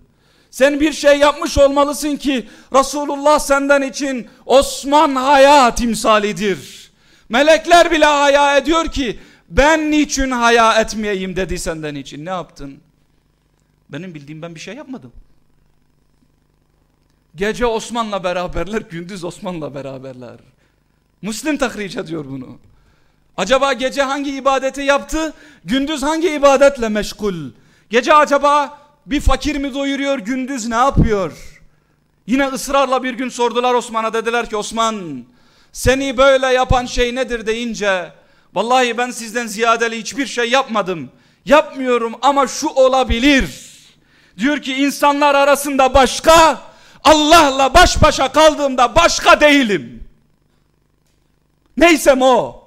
Sen bir şey yapmış olmalısın ki Resulullah senden için Osman haya timsalidir. Melekler bile haya ediyor ki ben niçin haya etmeyeyim dedi senden için. Ne yaptın? Benim bildiğim ben bir şey yapmadım. Gece Osman'la beraberler, gündüz Osman'la beraberler. Müslim tahric ediyor bunu. Acaba gece hangi ibadeti yaptı? Gündüz hangi ibadetle meşgul? Gece acaba bir fakir mi doyuruyor? Gündüz ne yapıyor? Yine ısrarla bir gün sordular Osman'a dediler ki Osman seni böyle yapan şey nedir deyince vallahi ben sizden ziyadeli hiçbir şey yapmadım. Yapmıyorum ama şu olabilir. Diyor ki insanlar arasında başka Allah'la baş başa kaldığımda başka değilim. Neysem o.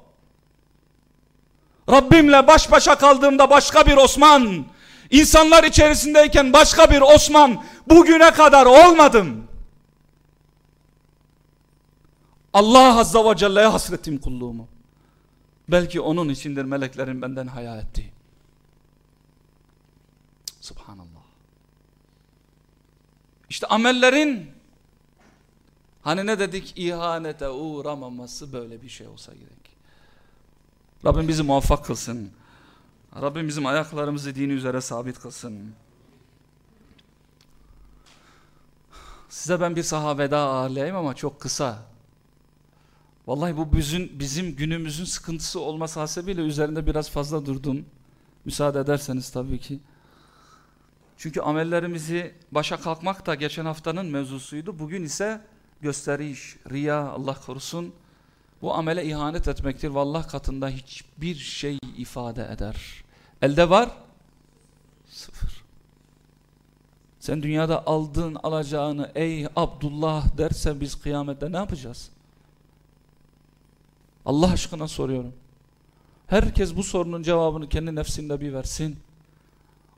Rabbimle baş başa kaldığımda başka bir Osman. İnsanlar içerisindeyken başka bir Osman. Bugüne kadar olmadım. Allah Azza ve Celle'ye hasretim kulluğumu. Belki onun içindir meleklerin benden haya ettiği. Subhanallah. İşte amellerin hani ne dedik ihanete uğramaması böyle bir şey olsa gerek. Rabbim bizi muvaffak kılsın. Rabbim bizim ayaklarımızı dini üzere sabit kılsın. Size ben bir sahabe daha ağırlayayım ama çok kısa. Vallahi bu bizim, bizim günümüzün sıkıntısı olması hasebiyle üzerinde biraz fazla durdum. Müsaade ederseniz tabii ki. Çünkü amellerimizi başa kalkmak da geçen haftanın mevzusuydu. Bugün ise gösteriş, riya Allah korusun. Bu amele ihanet etmektir. Vallah katında hiçbir şey ifade eder. Elde var? Sıfır. Sen dünyada aldığın alacağını ey Abdullah derse biz kıyamette ne yapacağız? Allah aşkına soruyorum. Herkes bu sorunun cevabını kendi nefsinde bir versin.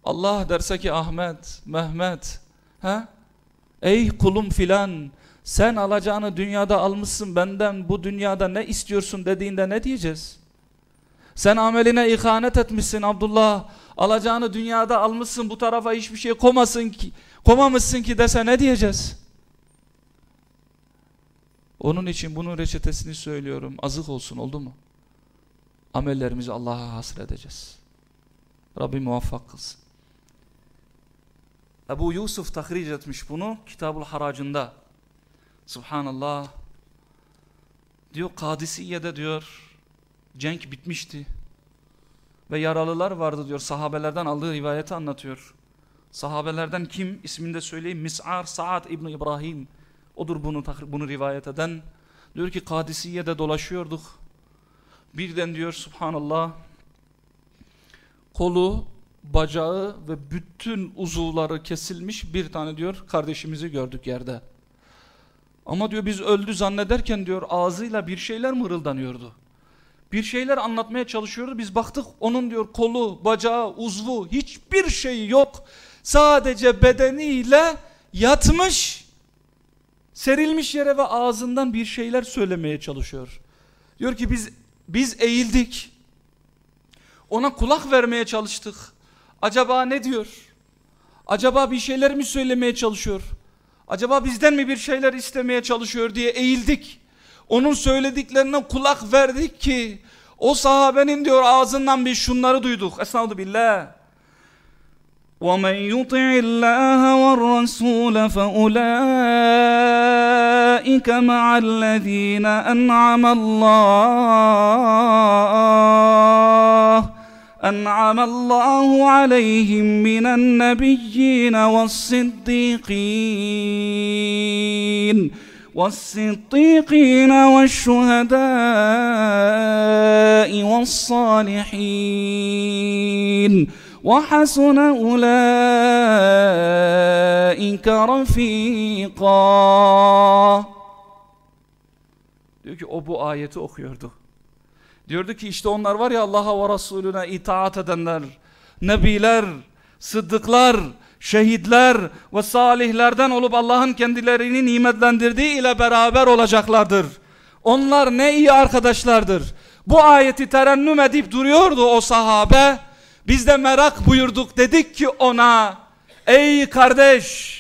Allah derse ki Ahmet, Mehmet, ha? Ey kulum filan, sen alacağını dünyada almışsın benden bu dünyada ne istiyorsun dediğinde ne diyeceğiz? Sen ameline ihanet etmişsin Abdullah, alacağını dünyada almışsın bu tarafa hiçbir şey komasın ki, komamışsın ki dese ne diyeceğiz? Onun için bunun reçetesini söylüyorum. Azık olsun oldu mu? Amellerimizi Allah'a hasredeceğiz. Rabbim muvaffak kılsın. Ebu Yusuf tahric etmiş bunu Kitabul Haracında. Subhanallah. Diyor Kadisiye'de diyor cenk bitmişti. Ve yaralılar vardı diyor sahabelerden aldığı rivayeti anlatıyor. Sahabelerden kim? İsmini de söyleyeyim. Mis'ar Sa'ad İbni İbrahim. Odur bunu, bunu rivayet eden. Diyor ki Kadisiye'de dolaşıyorduk. Birden diyor subhanallah kolu, bacağı ve bütün uzuvları kesilmiş bir tane diyor kardeşimizi gördük yerde. Ama diyor biz öldü zannederken diyor ağzıyla bir şeyler mırıldanıyordu. Bir şeyler anlatmaya çalışıyordu. Biz baktık onun diyor kolu, bacağı, uzvu hiçbir şey yok. Sadece bedeniyle yatmış serilmiş yere ve ağzından bir şeyler söylemeye çalışıyor. Diyor ki biz biz eğildik. Ona kulak vermeye çalıştık. Acaba ne diyor? Acaba bir şeyler mi söylemeye çalışıyor? Acaba bizden mi bir şeyler istemeye çalışıyor diye eğildik. Onun söylediklerine kulak verdik ki o sahabenin diyor ağzından bir şunları duyduk. Esnafı billah. وَمَنْ يُطِعِ اللّٰهَ وَالرَّسُولَ فَأُولَٰئِكَ مَعَ الَّذ۪ينَ أَنْعَمَ اللّٰهُ أنعم الله عليهم من النبيين والصديقين والصديقين والشهداء والصالحين وحسن أولئك رفيقا. Diyor ki o bu ayeti okuyordu. Diyordu ki işte onlar var ya Allah'a ve Resulüne itaat edenler, nebiler, sıddıklar, şehitler ve salihlerden olup Allah'ın kendilerini nimetlendirdiği ile beraber olacaklardır. Onlar ne iyi arkadaşlardır. Bu ayeti terennüm edip duruyordu o sahabe. Biz de merak buyurduk dedik ki ona ey kardeş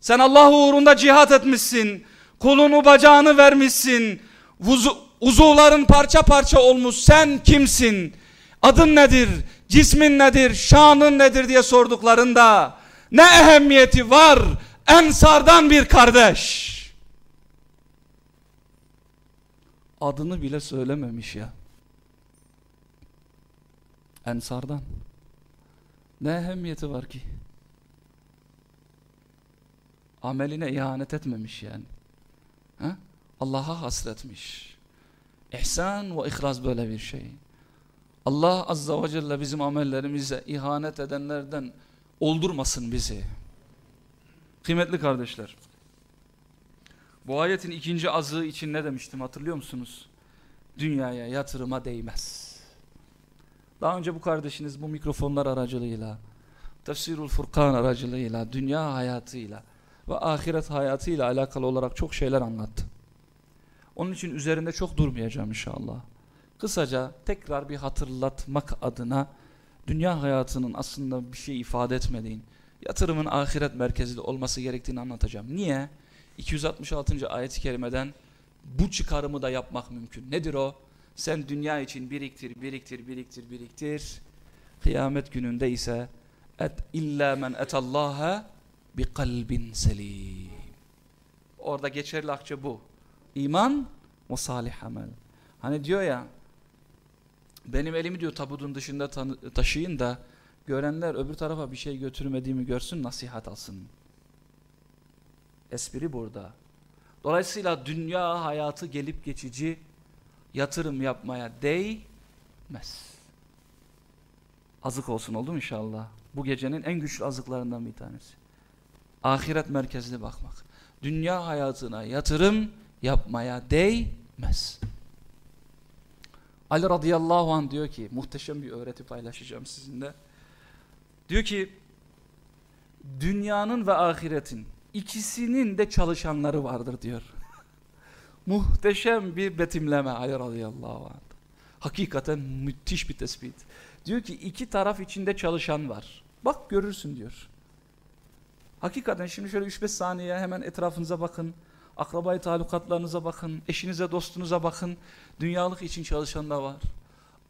sen Allah uğrunda cihat etmişsin. Kolunu bacağını vermişsin. Vuzu, uzuvların parça parça olmuş. Sen kimsin? Adın nedir? Cismin nedir? Şanın nedir diye sorduklarında ne ehemmiyeti var? Ensardan bir kardeş. Adını bile söylememiş ya. Ensardan. Ne ehemmiyeti var ki? Ameline ihanet etmemiş yani. Ha? Allah'a hasretmiş. İhsan ve ihlas böyle bir şey. Allah azza ve celle bizim amellerimize ihanet edenlerden oldurmasın bizi. Kıymetli kardeşler. Bu ayetin ikinci azığı için ne demiştim hatırlıyor musunuz? Dünyaya yatırıma değmez. Daha önce bu kardeşiniz bu mikrofonlar aracılığıyla, Tefsirul Furkan aracılığıyla, dünya hayatıyla ve ahiret hayatıyla alakalı olarak çok şeyler anlattı. Onun için üzerinde çok durmayacağım inşallah. Kısaca tekrar bir hatırlatmak adına dünya hayatının aslında bir şey ifade etmediğin, yatırımın ahiret merkezli olması gerektiğini anlatacağım. Niye? 266. ayet-i kerimeden bu çıkarımı da yapmak mümkün. Nedir o? Sen dünya için biriktir, biriktir, biriktir, biriktir. Kıyamet gününde ise et illa men etallaha bi kalbin selim. Orada geçerli akçe bu. İman ve salih amel. Hani diyor ya benim elimi diyor tabutun dışında taşıyın da görenler öbür tarafa bir şey götürmediğimi görsün nasihat alsın. Espri burada. Dolayısıyla dünya hayatı gelip geçici yatırım yapmaya değmez. Azık olsun oldu mu inşallah? Bu gecenin en güçlü azıklarından bir tanesi. Ahiret merkezli bakmak. Dünya hayatına yatırım yapmaya değmez. Ali radıyallahu anh diyor ki muhteşem bir öğreti paylaşacağım sizinle. Diyor ki dünyanın ve ahiretin ikisinin de çalışanları vardır diyor. muhteşem bir betimleme Ali radıyallahu anh. Hakikaten müthiş bir tespit. Diyor ki iki taraf içinde çalışan var. Bak görürsün diyor. Hakikaten şimdi şöyle 3-5 saniye hemen etrafınıza bakın. Akrabayı talukatlarınıza bakın. Eşinize dostunuza bakın. Dünyalık için çalışan da var.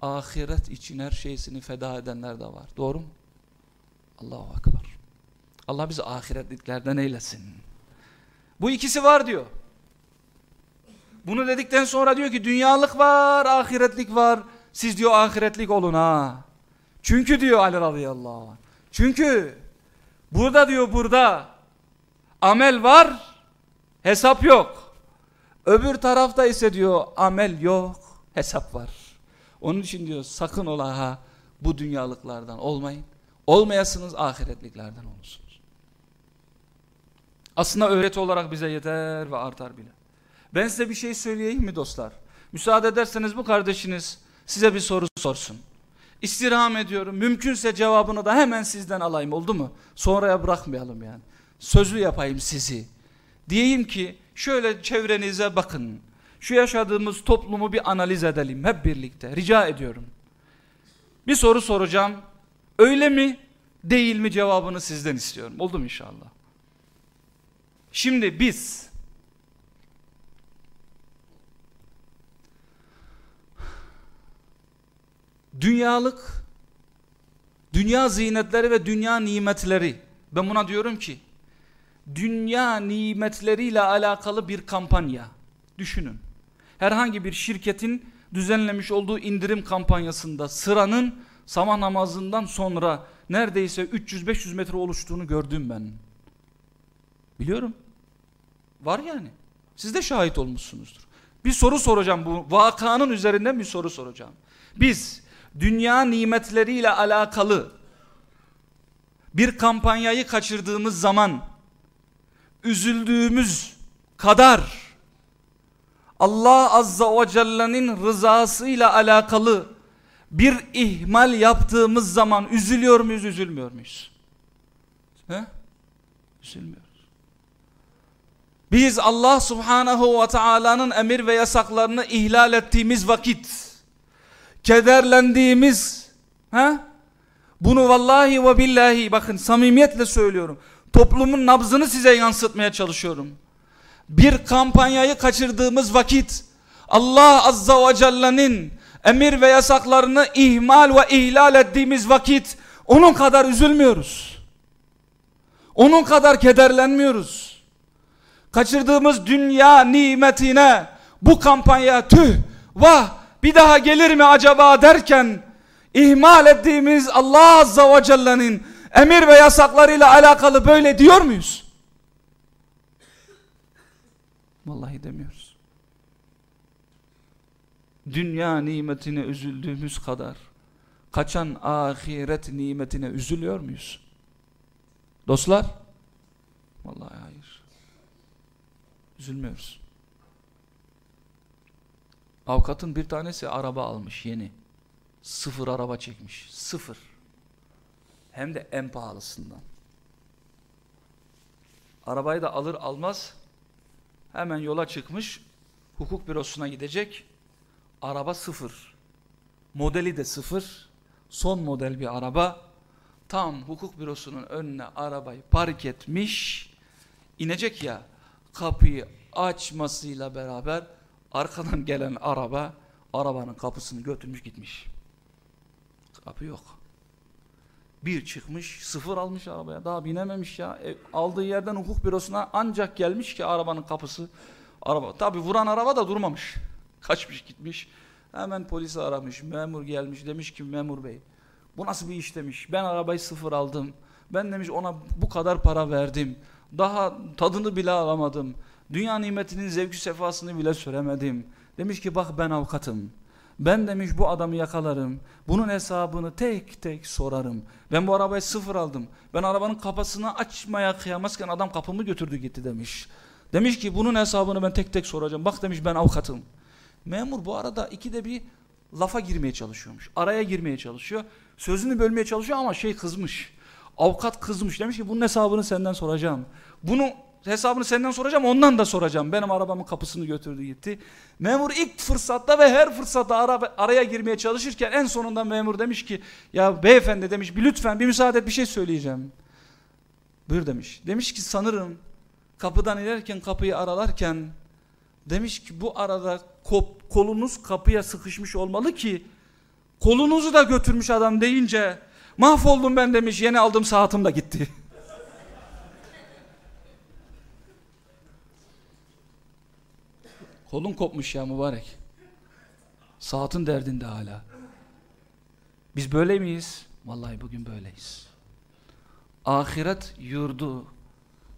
Ahiret için her şeysini feda edenler de var. Doğru mu? Allahu Akbar. Allah bizi ahiretliklerden eylesin. Bu ikisi var diyor. Bunu dedikten sonra diyor ki dünyalık var, ahiretlik var. Siz diyor ahiretlik olun ha. Çünkü diyor Ali radıyallahu anh. Çünkü burada diyor burada amel var, hesap yok. Öbür tarafta ise diyor amel yok, hesap var. Onun için diyor sakın ola ha bu dünyalıklardan olmayın. Olmayasınız ahiretliklerden olursunuz. Aslında öğreti olarak bize yeter ve artar bile. Ben size bir şey söyleyeyim mi dostlar? Müsaade ederseniz bu kardeşiniz size bir soru sorsun. İstirham ediyorum. Mümkünse cevabını da hemen sizden alayım oldu mu? Sonraya bırakmayalım yani. Sözlü yapayım sizi. Diyeyim ki şöyle çevrenize bakın. Şu yaşadığımız toplumu bir analiz edelim hep birlikte. Rica ediyorum. Bir soru soracağım. Öyle mi değil mi cevabını sizden istiyorum. Oldu mu inşallah? Şimdi biz dünyalık dünya zinetleri ve dünya nimetleri ben buna diyorum ki dünya nimetleriyle alakalı bir kampanya düşünün. Herhangi bir şirketin düzenlemiş olduğu indirim kampanyasında sıranın sabah namazından sonra neredeyse 300-500 metre oluştuğunu gördüm ben. Biliyorum. Var yani. Siz de şahit olmuşsunuzdur. Bir soru soracağım bu vakanın üzerinden bir soru soracağım. Biz dünya nimetleriyle alakalı bir kampanyayı kaçırdığımız zaman üzüldüğümüz kadar Allah Azza ve Celle'nin rızasıyla alakalı bir ihmal yaptığımız zaman üzülüyor muyuz, üzülmüyor muyuz? He? Üzülmüyoruz. Biz Allah Subhanahu ve Taala'nın emir ve yasaklarını ihlal ettiğimiz vakit kederlendiğimiz he? bunu vallahi ve billahi bakın samimiyetle söylüyorum. Toplumun nabzını size yansıtmaya çalışıyorum. Bir kampanyayı kaçırdığımız vakit Allah Azza ve Celle'nin emir ve yasaklarını ihmal ve ihlal ettiğimiz vakit onun kadar üzülmüyoruz. Onun kadar kederlenmiyoruz. Kaçırdığımız dünya nimetine bu kampanya tüh vah bir daha gelir mi acaba derken ihmal ettiğimiz Allah Azza ve Celle'nin emir ve yasaklarıyla alakalı böyle diyor muyuz? Vallahi demiyoruz. Dünya nimetine üzüldüğümüz kadar kaçan ahiret nimetine üzülüyor muyuz? Dostlar? Vallahi hayır. Üzülmüyoruz. Avukatın bir tanesi araba almış yeni. Sıfır araba çekmiş. Sıfır. Hem de en pahalısından. Arabayı da alır almaz hemen yola çıkmış. Hukuk bürosuna gidecek. Araba sıfır. Modeli de sıfır. Son model bir araba. Tam hukuk bürosunun önüne arabayı park etmiş. İnecek ya kapıyı açmasıyla beraber arkadan gelen araba arabanın kapısını götürmüş gitmiş. Kapı yok. Bir çıkmış sıfır almış arabaya daha binememiş ya. E, aldığı yerden hukuk bürosuna ancak gelmiş ki arabanın kapısı. Araba tabi vuran araba da durmamış. Kaçmış gitmiş. Hemen polisi aramış. Memur gelmiş demiş ki memur bey bu nasıl bir iş demiş. Ben arabayı sıfır aldım. Ben demiş ona bu kadar para verdim. Daha tadını bile alamadım. Dünya nimetinin zevki sefasını bile süremedim. Demiş ki bak ben avukatım. Ben demiş bu adamı yakalarım. Bunun hesabını tek tek sorarım. Ben bu arabayı sıfır aldım. Ben arabanın kapısını açmaya kıyamazken adam kapımı götürdü gitti demiş. Demiş ki bunun hesabını ben tek tek soracağım. Bak demiş ben avukatım. Memur bu arada ikide bir lafa girmeye çalışıyormuş. Araya girmeye çalışıyor. Sözünü bölmeye çalışıyor ama şey kızmış. Avukat kızmış. Demiş ki bunun hesabını senden soracağım. Bunu hesabını senden soracağım ondan da soracağım. Benim arabamın kapısını götürdü gitti. Memur ilk fırsatta ve her fırsatta araba, araya girmeye çalışırken en sonunda memur demiş ki ya beyefendi demiş bir lütfen bir müsaade et bir şey söyleyeceğim. Buyur demiş. Demiş ki sanırım kapıdan inerken kapıyı aralarken demiş ki bu arada kop, kolunuz kapıya sıkışmış olmalı ki kolunuzu da götürmüş adam deyince mahvoldum ben demiş yeni aldığım saatim de gitti. Kolun kopmuş ya mübarek. Saatin derdinde hala. Biz böyle miyiz? Vallahi bugün böyleyiz. Ahiret yurdu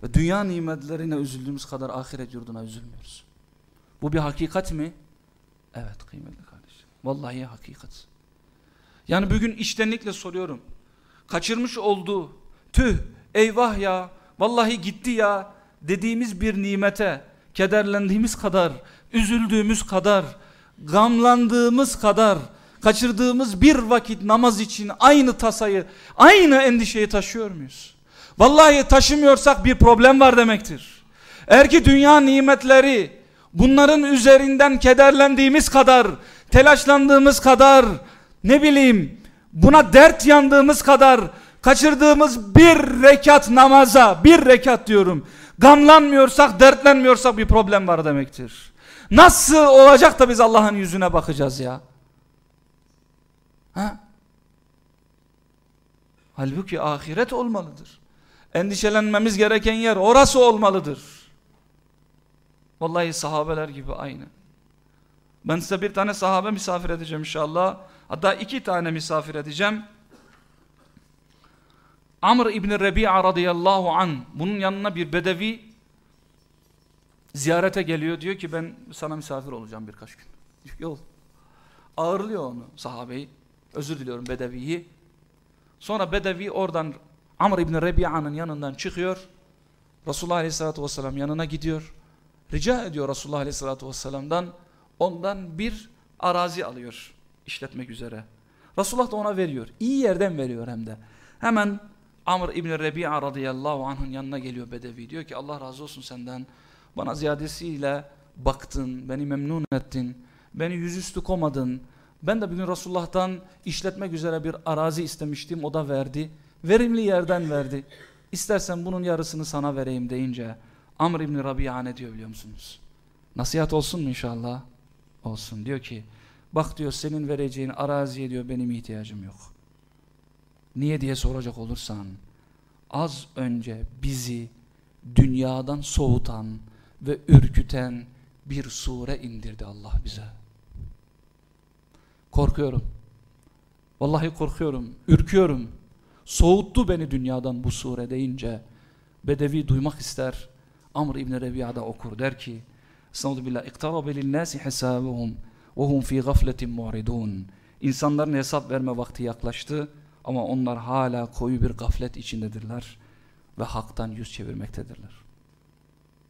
ve dünya nimetlerine üzüldüğümüz kadar ahiret yurduna üzülmüyoruz. Bu bir hakikat mi? Evet kıymetli kardeşim. Vallahi hakikat. Yani bugün içtenlikle soruyorum. Kaçırmış olduğu tüh eyvah ya vallahi gitti ya dediğimiz bir nimete kederlendiğimiz kadar üzüldüğümüz kadar, gamlandığımız kadar, kaçırdığımız bir vakit namaz için aynı tasayı, aynı endişeyi taşıyor muyuz? Vallahi taşımıyorsak bir problem var demektir. Eğer ki dünya nimetleri bunların üzerinden kederlendiğimiz kadar, telaşlandığımız kadar, ne bileyim buna dert yandığımız kadar kaçırdığımız bir rekat namaza, bir rekat diyorum. Gamlanmıyorsak, dertlenmiyorsak bir problem var demektir. Nasıl olacak da biz Allah'ın yüzüne bakacağız ya? Ha? Halbuki ahiret olmalıdır. Endişelenmemiz gereken yer orası olmalıdır. Vallahi sahabeler gibi aynı. Ben size bir tane sahabe misafir edeceğim inşallah. Hatta iki tane misafir edeceğim. Amr İbni Rebi'a radıyallahu an bunun yanına bir bedevi ziyarete geliyor. Diyor ki ben sana misafir olacağım birkaç gün. Yol. Ağırlıyor onu sahabeyi. Özür diliyorum bedeviyi. Sonra bedevi oradan Amr İbni Rebi'a'nın yanından çıkıyor. Resulullah aleyhissalatü vesselam yanına gidiyor. Rica ediyor Resulullah aleyhissalatü vesselam'dan ondan bir arazi alıyor işletmek üzere. Resulullah da ona veriyor. İyi yerden veriyor hem de. Hemen Amr İbni Rebi'a radıyallahu anh'ın yanına geliyor Bedevi. Diyor ki Allah razı olsun senden. Bana ziyadesiyle baktın, beni memnun ettin, beni yüzüstü komadın. Ben de bugün Resulullah'tan işletmek üzere bir arazi istemiştim, o da verdi. Verimli yerden verdi. İstersen bunun yarısını sana vereyim deyince Amr İbni Rabia ne diyor biliyor musunuz? Nasihat olsun mu inşallah? Olsun. Diyor ki bak diyor senin vereceğin araziye diyor benim ihtiyacım yok. Niye diye soracak olursan az önce bizi dünyadan soğutan ve ürküten bir sure indirdi Allah bize. Korkuyorum. Vallahi korkuyorum, ürküyorum. Soğuttu beni dünyadan bu sure deyince. Bedevi duymak ister. Amr İbni Rebiya'da okur der ki Estağfirullah billah iktarabe linnâsi hesâbuhum ve hum fî gafletin mu'ridûn İnsanların hesap verme vakti yaklaştı ama onlar hala koyu bir gaflet içindedirler ve haktan yüz çevirmektedirler.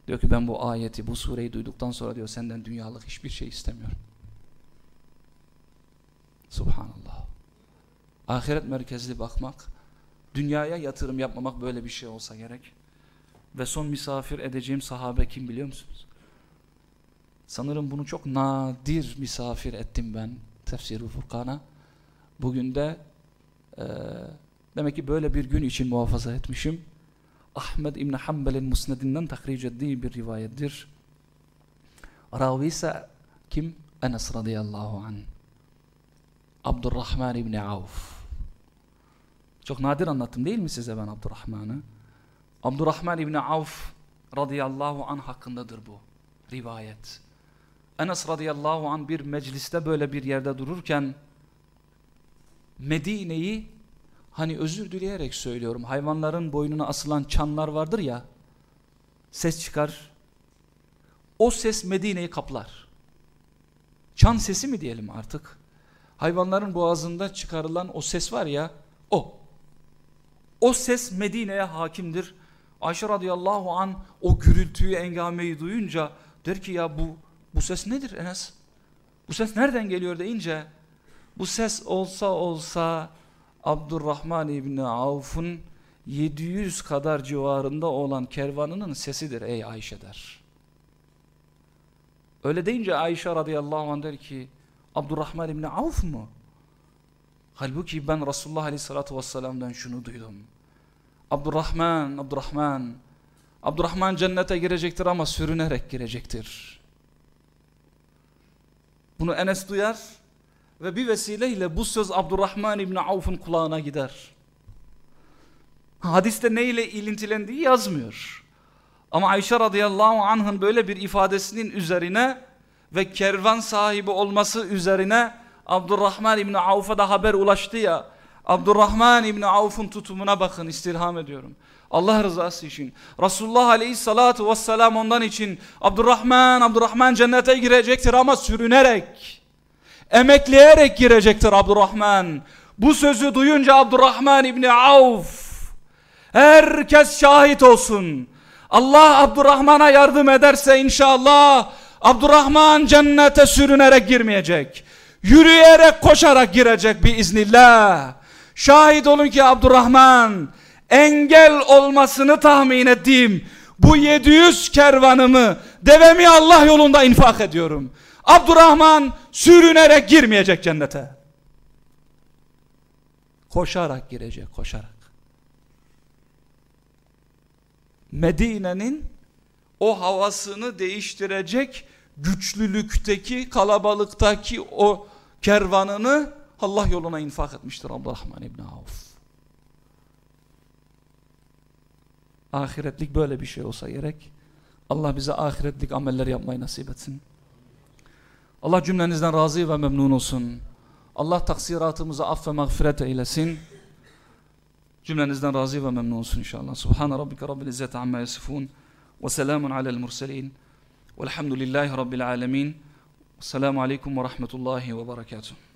Diyor ki ben bu ayeti, bu sureyi duyduktan sonra diyor senden dünyalık hiçbir şey istemiyorum. Subhanallah. Ahiret merkezli bakmak, dünyaya yatırım yapmamak böyle bir şey olsa gerek. Ve son misafir edeceğim sahabe kim biliyor musunuz? Sanırım bunu çok nadir misafir ettim ben tefsir-i Furkan'a. Bugün de e, demek ki böyle bir gün için muhafaza etmişim. Ahmed İbni Hanbel'in musnedinden tahric ettiği bir rivayettir. Ravi ise kim? Enes radıyallahu anh. Abdurrahman İbni Avf. Çok nadir anlattım değil mi size ben Abdurrahman'ı? Abdurrahman İbni Avf radıyallahu anh hakkındadır bu rivayet. Enes radıyallahu anh bir mecliste böyle bir yerde dururken Medine'yi hani özür dileyerek söylüyorum hayvanların boynuna asılan çanlar vardır ya ses çıkar o ses Medine'yi kaplar. Çan sesi mi diyelim artık? Hayvanların boğazında çıkarılan o ses var ya o. O ses Medine'ye hakimdir. Ayşe radıyallahu an o gürültüyü, engameyi duyunca der ki ya bu bu ses nedir Enes? Bu ses nereden geliyor deyince bu ses olsa olsa Abdurrahman İbni Avf'un 700 kadar civarında olan kervanının sesidir ey Ayşe der. Öyle deyince Ayşe radıyallahu anh der ki Abdurrahman İbni Avf mu? Halbuki ben Resulullah aleyhissalatü vesselam'dan şunu duydum. Abdurrahman, Abdurrahman. Abdurrahman cennete girecektir ama sürünerek girecektir. Bunu Enes duyar ve bir vesileyle bu söz Abdurrahman İbni Avf'un kulağına gider. Hadiste neyle ilintilendiği yazmıyor. Ama Ayşe radıyallahu anh'ın böyle bir ifadesinin üzerine ve kervan sahibi olması üzerine Abdurrahman İbni Avf'a da haber ulaştı ya. Abdurrahman İbni Avf'un tutumuna bakın istirham ediyorum. Allah rızası için. Resulullah aleyhissalatu vesselam ondan için Abdurrahman, Abdurrahman cennete girecektir ama sürünerek, emekleyerek girecektir Abdurrahman. Bu sözü duyunca Abdurrahman İbni Avf, herkes şahit olsun. Allah Abdurrahman'a yardım ederse inşallah Abdurrahman cennete sürünerek girmeyecek. Yürüyerek koşarak girecek bir iznillah. Şahit olun ki Abdurrahman engel olmasını tahmin ettiğim bu 700 kervanımı devemi Allah yolunda infak ediyorum. Abdurrahman sürünerek girmeyecek cennete. Koşarak girecek, koşarak. Medine'nin o havasını değiştirecek güçlülükteki, kalabalıktaki o kervanını Allah yoluna infak etmiştir Abdurrahman İbni Avf. Ahiretlik böyle bir şey olsa gerek. Allah bize ahiretlik ameller yapmayı nasip etsin. Allah cümlenizden razı ve memnun olsun. Allah taksiratımızı aff ve mağfiret eylesin. Cümlenizden razı ve memnun olsun inşallah. Subhane rabbike rabbil izzeti amma yasifun. Ve selamun alel murselin. Velhamdülillahi rabbil alemin. Selamun aleyküm ve rahmetullahi ve berekatuhu.